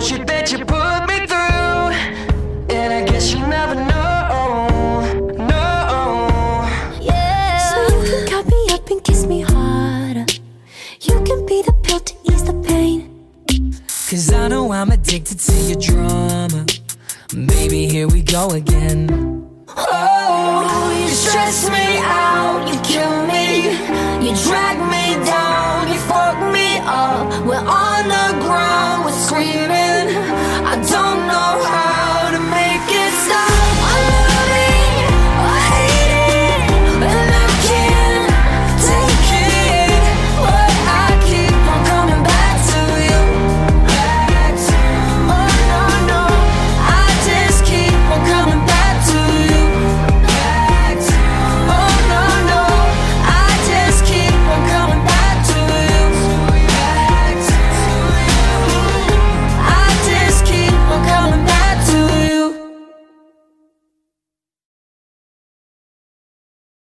bullshit that you put me through. And I guess you never know, no. Yeah. So you can cut me up and kiss me harder. You can be the pill to ease the pain. Cause I know I'm addicted to your drama. Baby, here we go again. Oh, you stress me out, you kill me,